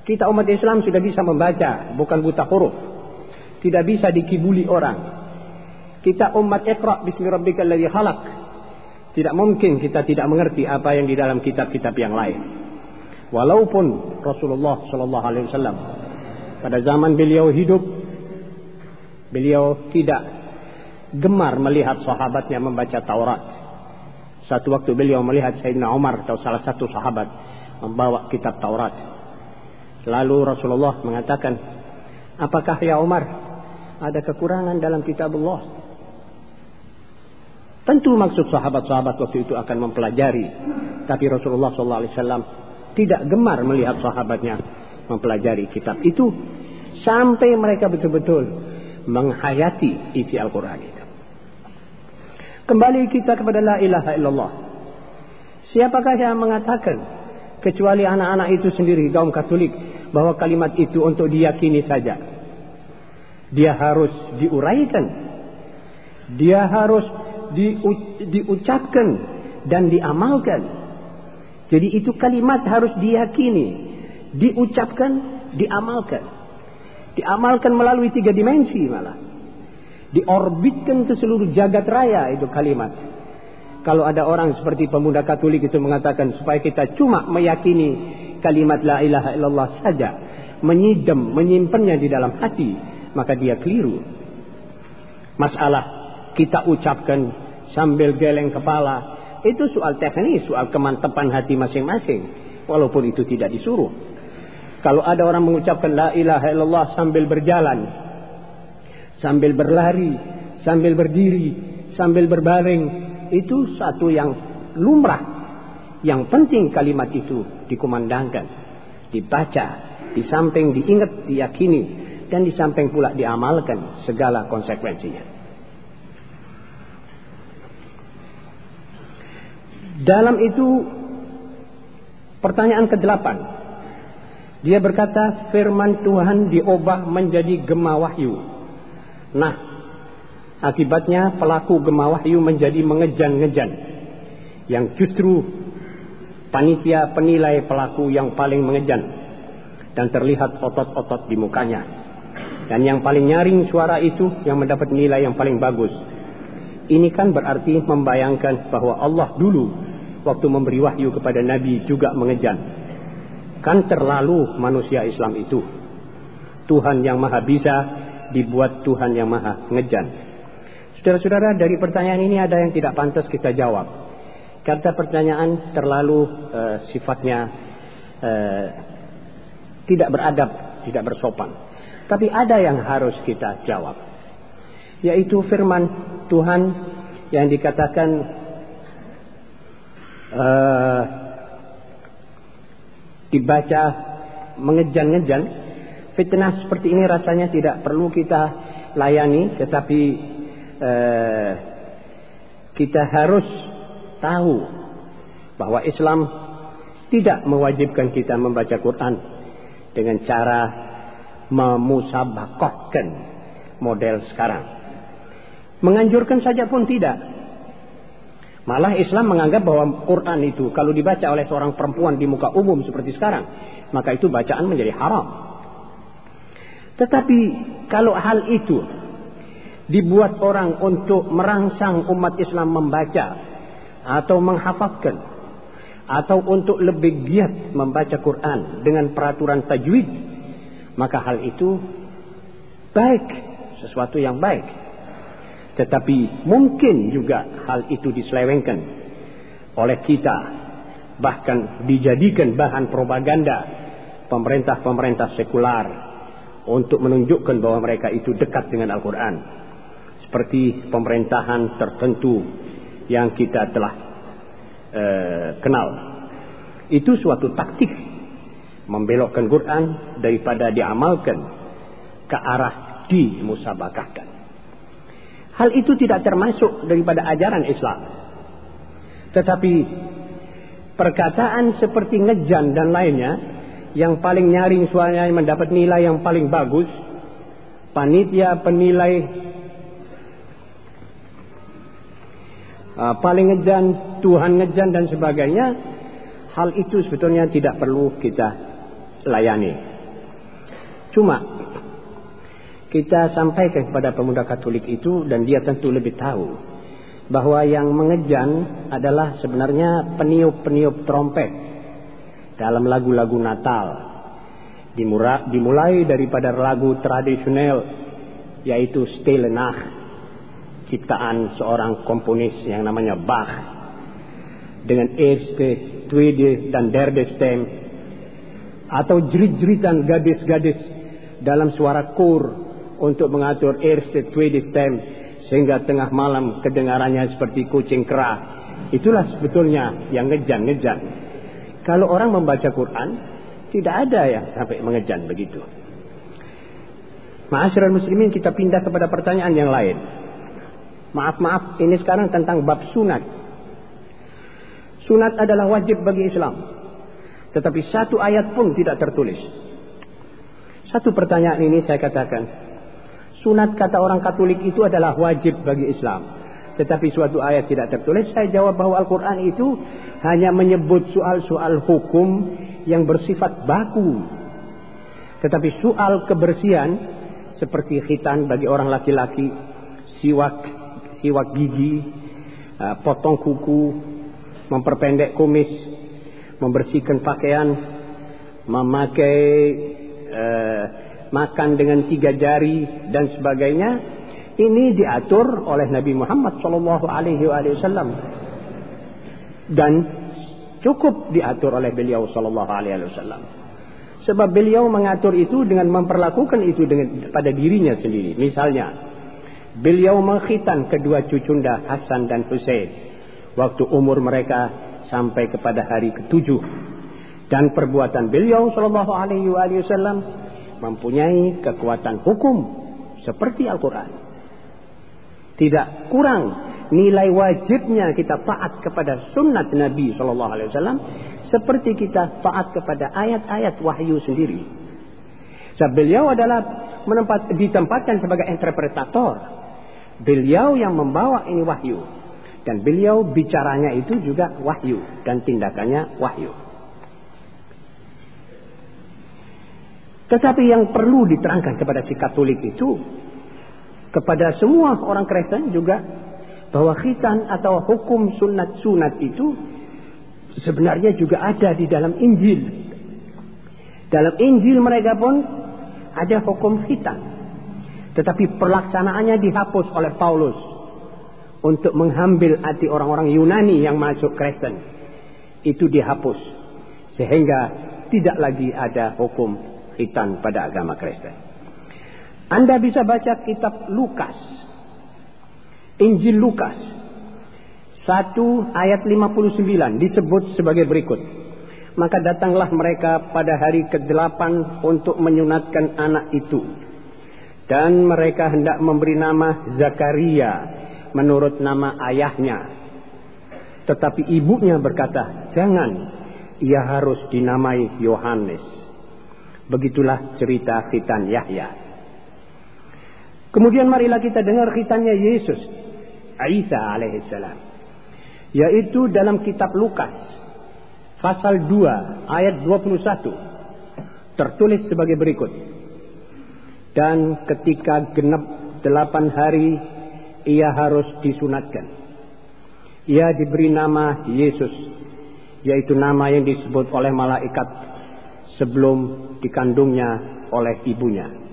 Speaker 1: Kita umat Islam sudah bisa membaca, bukan buta huruf. Tidak bisa dikibuli orang. Kita umat Iqra bismi rabbikal ladzi khalaq. Tidak mungkin kita tidak mengerti apa yang di dalam kitab-kitab yang lain. Walaupun Rasulullah sallallahu alaihi wasallam pada zaman beliau hidup beliau tidak gemar melihat sahabatnya membaca Taurat. Satu waktu beliau melihat Sayyidina Umar atau salah satu sahabat membawa kitab Taurat. Lalu Rasulullah mengatakan, "Apakah ya Umar ada kekurangan dalam kitab Allah?" Tentu maksud sahabat-sahabat waktu itu akan mempelajari. Tapi Rasulullah SAW tidak gemar melihat sahabatnya mempelajari kitab itu. Sampai mereka betul-betul menghayati isi Al-Quran. Kembali kita kepada la ilaha illallah. Siapakah yang mengatakan kecuali anak-anak itu sendiri kaum Katolik bahwa kalimat itu untuk diyakini saja. Dia harus diuraikan. Dia harus diucapkan dan diamalkan. Jadi itu kalimat harus diyakini, diucapkan, diamalkan. Diamalkan melalui tiga dimensi malah. Diorbitkan ke seluruh jagat raya itu kalimat. Kalau ada orang seperti pemuda Katolik itu mengatakan supaya kita cuma meyakini kalimat la ilaha illallah saja, menyidam, menyimpannya di dalam hati, maka dia keliru. Masalah kita ucapkan sambil geleng kepala, itu soal teknis, soal kemantapan hati masing-masing, walaupun itu tidak disuruh. Kalau ada orang mengucapkan la ilaha illallah sambil berjalan, sambil berlari, sambil berdiri, sambil berbaring, itu satu yang lumrah. Yang penting kalimat itu dikumandangkan, dibaca, di samping diingat, diyakini, dan di samping pula diamalkan segala konsekuensinya. Dalam itu pertanyaan ke-8. Dia berkata firman Tuhan diubah menjadi gema wahyu. Nah, akibatnya pelaku gema wahyu menjadi mengejan-ngejan. Yang justru panitia penilai pelaku yang paling mengejan dan terlihat otot-otot di mukanya. Dan yang paling nyaring suara itu yang mendapat nilai yang paling bagus. Ini kan berarti membayangkan bahwa Allah dulu waktu memberi wahyu kepada Nabi juga mengejan. Kan terlalu manusia Islam itu. Tuhan yang maha bisa dibuat Tuhan yang maha ngejan. Saudara-saudara dari pertanyaan ini ada yang tidak pantas kita jawab. Kata pertanyaan terlalu uh, sifatnya uh, tidak beradab, tidak bersopan. Tapi ada yang harus kita jawab. Yaitu firman Tuhan yang dikatakan uh, dibaca mengejan-ngejan. Fitnah seperti ini rasanya tidak perlu kita layani, tetapi uh, kita harus tahu bahwa Islam tidak mewajibkan kita membaca Quran dengan cara memusabakohkan model sekarang. Menganjurkan saja pun tidak. Malah Islam menganggap bahwa Quran itu kalau dibaca oleh seorang perempuan di muka umum seperti sekarang, maka itu bacaan menjadi haram. Tetapi kalau hal itu dibuat orang untuk merangsang umat Islam membaca atau menghafalkan atau untuk lebih giat membaca Quran dengan peraturan tajwid, maka hal itu baik, sesuatu yang baik. Tetapi mungkin juga hal itu diselewengkan oleh kita, bahkan dijadikan bahan propaganda pemerintah-pemerintah sekular untuk menunjukkan bahwa mereka itu dekat dengan Al-Quran. Seperti pemerintahan tertentu yang kita telah Eh, kenal. Itu suatu taktik membelokkan Quran daripada diamalkan ke arah dimusabakahkan. Hal itu tidak termasuk daripada ajaran Islam. Tetapi perkataan seperti ngejan dan lainnya yang paling nyaring suaranya mendapat nilai yang paling bagus, panitia penilai uh, paling ngejan, Tuhan ngejan dan sebagainya, hal itu sebetulnya tidak perlu kita layani. Cuma kita sampaikan kepada pemuda Katolik itu dan dia tentu lebih tahu bahwa yang mengejan adalah sebenarnya peniup-peniup trompet dalam lagu-lagu Natal. Dimulai daripada lagu tradisional yaitu Stille Nacht ciptaan seorang komponis yang namanya Bach dengan Erste, Tweede dan Derde Stem atau jerit-jeritan gadis-gadis dalam suara kur untuk mengatur Erste, Tweede Stem sehingga tengah malam kedengarannya seperti kucing kera. Itulah sebetulnya yang ngejan-ngejan. Kalau orang membaca Quran, tidak ada yang sampai mengejan begitu. Ma'asyiral muslimin kita pindah kepada pertanyaan yang lain. Maaf-maaf, ini sekarang tentang bab sunat. Sunat adalah wajib bagi Islam. Tetapi satu ayat pun tidak tertulis. Satu pertanyaan ini saya katakan. Sunat kata orang Katolik itu adalah wajib bagi Islam. Tetapi suatu ayat tidak tertulis, saya jawab bahwa Al-Quran itu hanya menyebut soal-soal hukum yang bersifat baku. Tetapi soal kebersihan seperti khitan bagi orang laki-laki, siwak, siwak gigi, uh, potong kuku, memperpendek kumis, membersihkan pakaian, memakai uh, makan dengan tiga jari dan sebagainya ini diatur oleh Nabi Muhammad Shallallahu Alaihi Wasallam dan cukup diatur oleh beliau Shallallahu Alaihi Wasallam. Sebab beliau mengatur itu dengan memperlakukan itu dengan pada dirinya sendiri. Misalnya, beliau mengkhitan kedua cucunda Hasan dan Hussein waktu umur mereka sampai kepada hari ketujuh. Dan perbuatan beliau Shallallahu Alaihi Wasallam mempunyai kekuatan hukum seperti Al-Quran. Tidak kurang nilai wajibnya kita taat kepada sunnat Nabi Shallallahu Alaihi Wasallam seperti kita taat kepada ayat-ayat wahyu sendiri. Sebab beliau adalah menempat, ditempatkan sebagai interpretator. Beliau yang membawa ini wahyu. Dan beliau bicaranya itu juga wahyu. Dan tindakannya wahyu. Tetapi yang perlu diterangkan kepada si Katolik itu kepada semua orang Kristen juga bahwa khitan atau hukum sunat-sunat itu sebenarnya juga ada di dalam Injil. Dalam Injil mereka pun ada hukum khitan. Tetapi pelaksanaannya dihapus oleh Paulus untuk mengambil hati orang-orang Yunani yang masuk Kristen. Itu dihapus sehingga tidak lagi ada hukum khitan pada agama Kristen. Anda bisa baca kitab Lukas. Injil Lukas. 1 ayat 59 disebut sebagai berikut. Maka datanglah mereka pada hari ke-8 untuk menyunatkan anak itu. Dan mereka hendak memberi nama Zakaria menurut nama ayahnya. Tetapi ibunya berkata, jangan, ia harus dinamai Yohanes. Begitulah cerita khitan Yahya. Kemudian marilah kita dengar khitannya Yesus. Isa alaihissalam. Yaitu dalam kitab Lukas. Pasal 2 ayat 21. Tertulis sebagai berikut. Dan ketika genap delapan hari ia harus disunatkan. Ia diberi nama Yesus. Yaitu nama yang disebut oleh malaikat sebelum dikandungnya oleh ibunya.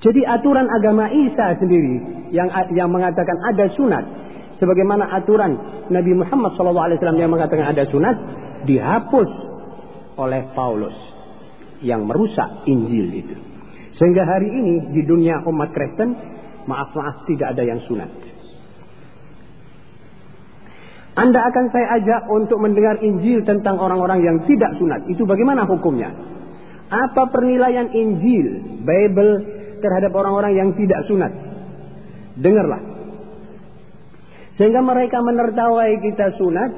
Speaker 1: Jadi aturan agama Isa sendiri yang yang mengatakan ada sunat, sebagaimana aturan Nabi Muhammad SAW yang mengatakan ada sunat, dihapus oleh Paulus yang merusak Injil itu. Sehingga hari ini di dunia umat Kristen, maaf maaf tidak ada yang sunat. Anda akan saya ajak untuk mendengar Injil tentang orang-orang yang tidak sunat. Itu bagaimana hukumnya? Apa penilaian Injil, Bible, terhadap orang-orang yang tidak sunat. Dengarlah. Sehingga mereka menertawai kita sunat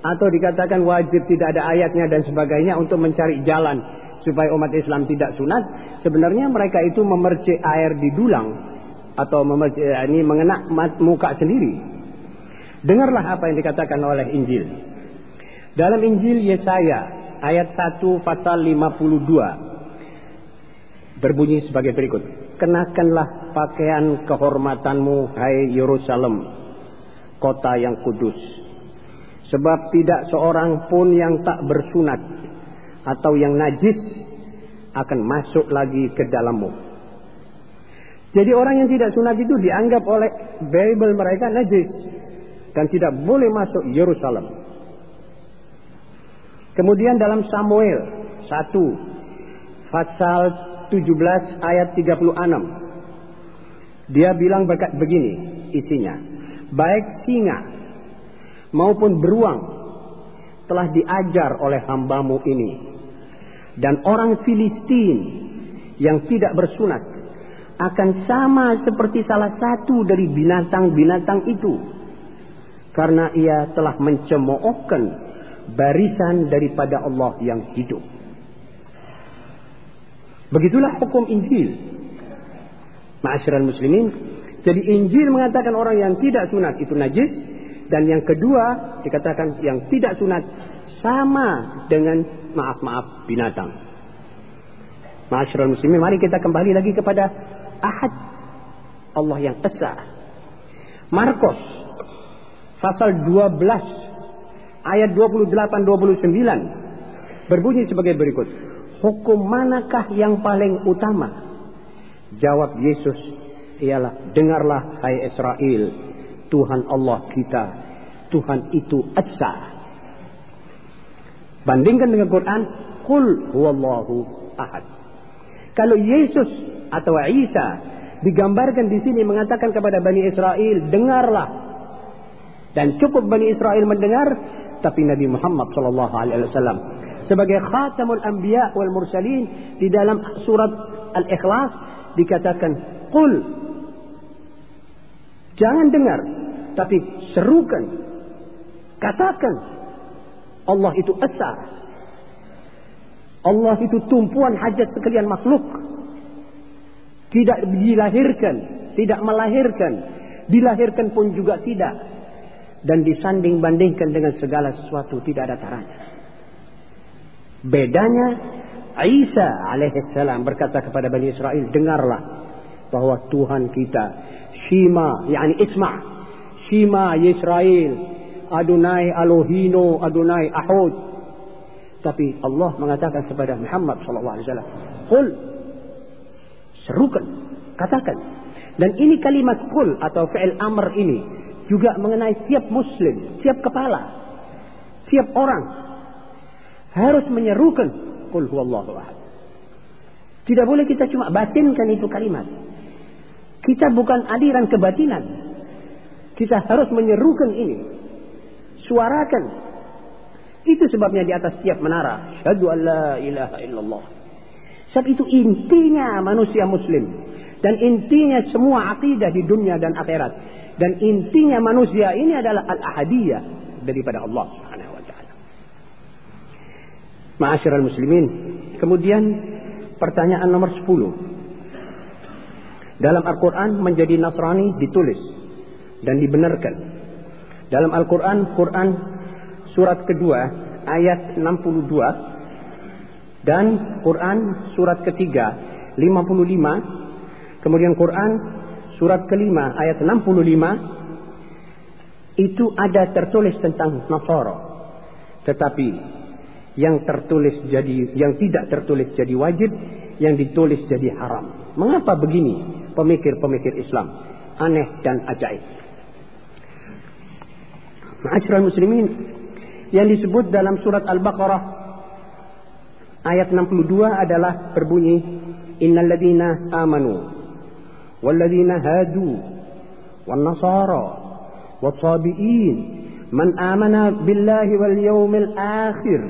Speaker 1: atau dikatakan wajib tidak ada ayatnya dan sebagainya untuk mencari jalan supaya umat Islam tidak sunat. Sebenarnya mereka itu memercik air di dulang atau memercik, eh, ini mengena muka sendiri. Dengarlah apa yang dikatakan oleh Injil. Dalam Injil Yesaya ayat 1 pasal 52 berbunyi sebagai berikut. Kenakanlah pakaian kehormatanmu, hai Yerusalem, kota yang kudus. Sebab tidak seorang pun yang tak bersunat atau yang najis akan masuk lagi ke dalammu. Jadi orang yang tidak sunat itu dianggap oleh Bible mereka najis dan tidak boleh masuk Yerusalem. Kemudian dalam Samuel 1 pasal 17 ayat 36. Dia bilang begini isinya. Baik singa maupun beruang telah diajar oleh hambamu ini. Dan orang Filistin yang tidak bersunat akan sama seperti salah satu dari binatang-binatang itu. Karena ia telah mencemoohkan barisan daripada Allah yang hidup. Begitulah hukum Injil. Ma'asyiral muslimin, Jadi Injil mengatakan orang yang tidak sunat itu najis dan yang kedua dikatakan yang tidak sunat sama dengan maaf-maaf binatang. Masyarul muslimin, mari kita kembali lagi kepada Ahad Allah yang Esa. Markus pasal 12 ayat 28 29 berbunyi sebagai berikut. Hukum manakah yang paling utama? Jawab Yesus, ialah dengarlah hai Israel, Tuhan Allah kita, Tuhan itu Esa. Bandingkan dengan Quran, Qul huwallahu ahad. Kalau Yesus atau Isa digambarkan di sini mengatakan kepada Bani Israel, dengarlah. Dan cukup Bani Israel mendengar, tapi Nabi Muhammad wasallam sebagai khatamul anbiya wal mursalin di dalam surat Al-Ikhlas dikatakan qul. Jangan dengar tapi serukan. Katakan Allah itu esa. Allah itu tumpuan hajat sekalian makhluk. Tidak dilahirkan tidak melahirkan. Dilahirkan pun juga tidak. Dan disanding bandingkan dengan segala sesuatu tidak ada taranya bedanya Isa alaihissalam berkata kepada Bani Israel, dengarlah bahwa Tuhan kita Shima, yakni Isma, Shima Yisrael, Adonai Alohino, Adonai Ahud. Tapi Allah mengatakan kepada Muhammad sallallahu alaihi serukan, katakan. Dan ini kalimat kul atau fi'il amr ini juga mengenai tiap muslim, tiap kepala, tiap orang harus menyerukan Qul huwallahu ahad. Tidak boleh kita cuma batinkan itu kalimat. Kita bukan aliran kebatinan. Kita harus menyerukan ini. Suarakan. Itu sebabnya di atas setiap menara. Syahadu an la ilaha illallah. Sebab itu intinya manusia muslim. Dan intinya semua akidah di dunia dan akhirat. Dan intinya manusia ini adalah al-ahadiyah daripada Allah Ma'asyiral muslimin. Kemudian pertanyaan nomor 10. Dalam Al-Quran menjadi Nasrani ditulis dan dibenarkan. Dalam Al-Quran, Quran surat kedua ayat 62 dan Quran surat ketiga 55 kemudian Quran surat kelima ayat 65 itu ada tertulis tentang Nasara tetapi yang tertulis jadi yang tidak tertulis jadi wajib, yang ditulis jadi haram. Mengapa begini? Pemikir-pemikir Islam aneh dan ajaib. Ma'asyiral muslimin yang disebut dalam surat Al-Baqarah ayat 62 adalah berbunyi innal ladzina amanu wal ladzina hadu wan nasara was sabiin man amana billahi wal yawmil akhir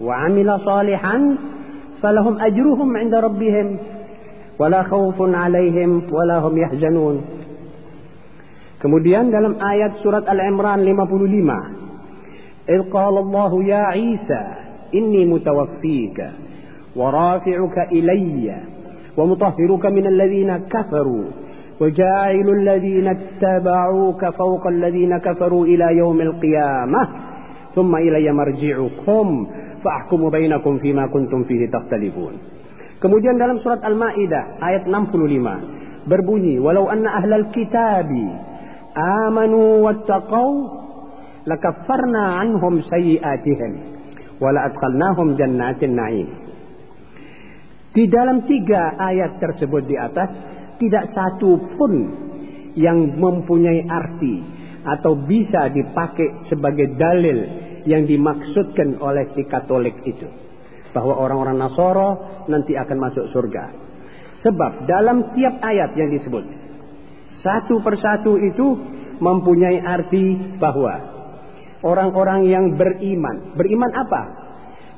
Speaker 1: وعمل صالحا فلهم أجرهم عند ربهم ولا خوف عليهم ولا هم يحزنون. Kemudian dalam ayat surat Al-Imran 55 إذ قال الله يا عيسى إني متوفيك ورافعك إلي ومطهرك من الذين كفروا وجاعل الذين اتبعوك فوق الذين كفروا إلى يوم القيامة ثم إلي مرجعكم fahkumu bainakum fima kuntum fihi takhtalifun. Kemudian dalam surat Al-Maidah ayat 65 berbunyi walau anna ahlal kitabi amanu wattaqau lakaffarna anhum sayiatihim wa la adkhalnahum jannatin na'im. Di dalam tiga ayat tersebut di atas tidak satu pun yang mempunyai arti atau bisa dipakai sebagai dalil yang dimaksudkan oleh si Katolik itu. Bahwa orang-orang Nasoro nanti akan masuk surga. Sebab dalam tiap ayat yang disebut. Satu persatu itu mempunyai arti bahwa orang-orang yang beriman. Beriman apa?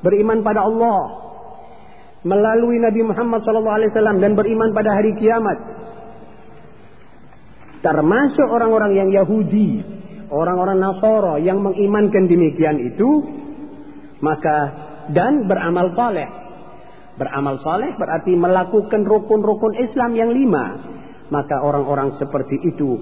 Speaker 1: Beriman pada Allah. Melalui Nabi Muhammad SAW dan beriman pada hari kiamat. Termasuk orang-orang yang Yahudi orang-orang Nasoro yang mengimankan demikian itu maka dan beramal saleh. Beramal saleh berarti melakukan rukun-rukun Islam yang lima. maka orang-orang seperti itu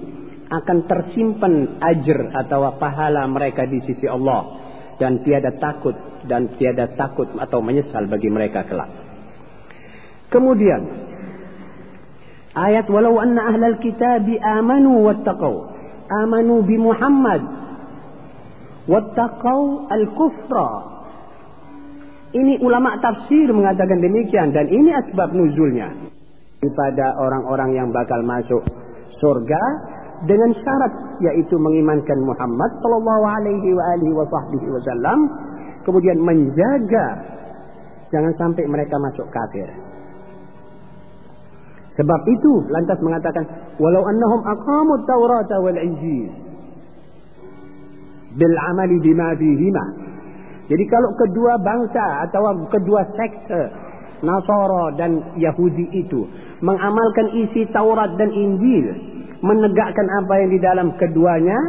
Speaker 1: akan tersimpan ajar atau pahala mereka di sisi Allah dan tiada takut dan tiada takut atau menyesal bagi mereka kelak. Kemudian ayat walau anna ahlal kitabi amanu wattaqau amanu bi Muhammad. Wattaqau al-kufra. Ini ulama tafsir mengatakan demikian dan ini asbab nuzulnya. Kepada orang-orang yang bakal masuk surga dengan syarat yaitu mengimankan Muhammad sallallahu alaihi wa alihi wasallam kemudian menjaga jangan sampai mereka masuk kafir. Sebab itu lantas mengatakan walau annahum aqamut Taurat wal Injil bil amali bima. Jadi kalau kedua bangsa atau kedua sekte Nasara dan Yahudi itu mengamalkan isi Taurat dan Injil, menegakkan apa yang di dalam keduanya,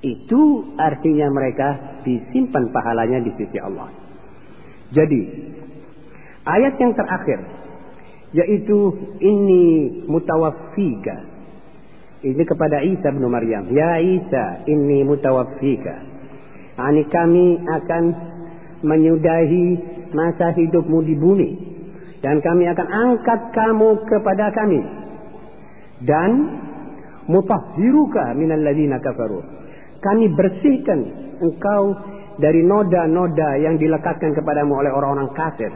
Speaker 1: itu artinya mereka disimpan pahalanya di sisi Allah. Jadi, ayat yang terakhir yaitu ini mutawaffika. Ini kepada Isa bin Maryam. Ya Isa, ini mutawaffika. Ini kami akan menyudahi masa hidupmu di bumi dan kami akan angkat kamu kepada kami dan mutahhiruka minal ladina kafaru kami bersihkan engkau dari noda-noda yang dilekatkan kepadamu oleh orang-orang kafir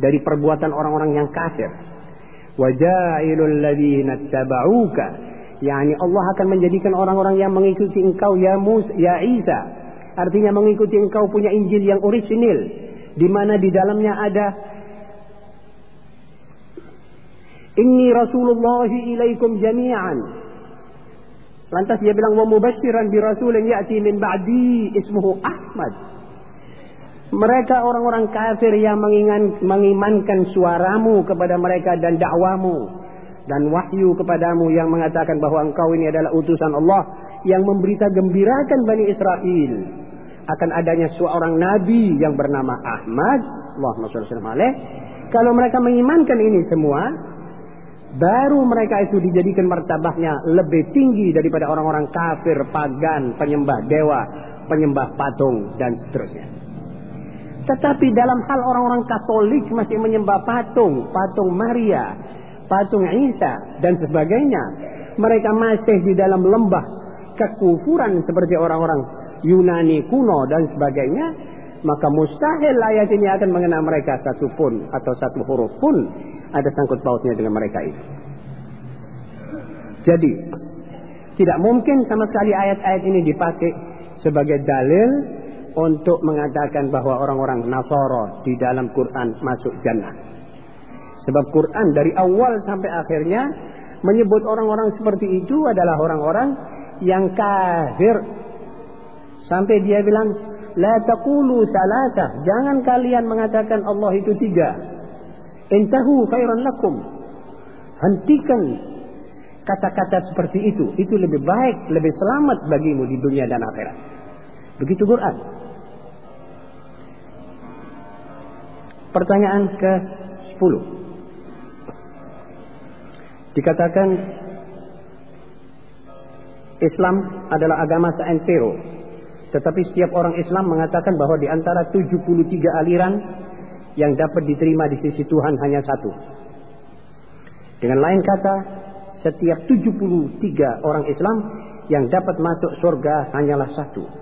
Speaker 1: dari perbuatan orang-orang yang kafir wajailul ladina tabauka yakni Allah akan menjadikan orang-orang yang mengikuti engkau ya Musa ya Isa artinya mengikuti engkau punya Injil yang orisinil di mana di dalamnya ada Inni Rasulullah ilaikum jami'an. Lantas dia bilang wa mubashiran bi rasulin ya'ti min ba'di ismuhu Ahmad. Mereka orang-orang kafir yang mengingan, mengimankan suaramu kepada mereka dan dakwamu dan wahyu kepadamu yang mengatakan bahwa engkau ini adalah utusan Allah yang memberita gembirakan Bani Israel akan adanya seorang nabi yang bernama Ahmad Allahumma shalli kalau mereka mengimankan ini semua baru mereka itu dijadikan martabatnya lebih tinggi daripada orang-orang kafir, pagan, penyembah dewa, penyembah patung dan seterusnya. Tetapi dalam hal orang-orang Katolik masih menyembah patung, patung Maria, patung Isa dan sebagainya, mereka masih di dalam lembah kekufuran seperti orang-orang Yunani kuno dan sebagainya, maka mustahil ayat ini akan mengenai mereka satu pun atau satu huruf pun. Ada sangkut pautnya dengan mereka itu. Jadi, tidak mungkin sama sekali ayat-ayat ini dipakai sebagai dalil untuk mengatakan bahwa orang-orang Nasara di dalam Quran masuk jannah. Sebab Quran dari awal sampai akhirnya menyebut orang-orang seperti itu adalah orang-orang yang kafir. Sampai dia bilang, La taqulu. Jangan kalian mengatakan Allah itu tiga. Intahu khairan lakum. Hentikan kata-kata seperti itu. Itu lebih baik, lebih selamat bagimu di dunia dan akhirat. Begitu Quran. Pertanyaan ke-10. Dikatakan Islam adalah agama seantero. Tetapi setiap orang Islam mengatakan bahwa di antara 73 aliran yang dapat diterima di sisi Tuhan hanya satu. Dengan lain kata, setiap 73 orang Islam yang dapat masuk surga hanyalah satu.